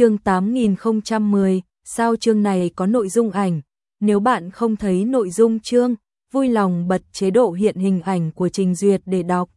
Chương 8010, sao chương này có nội dung ảnh? Nếu bạn không thấy nội dung chương, vui lòng bật chế độ hiện hình ảnh của trình duyệt để đọc.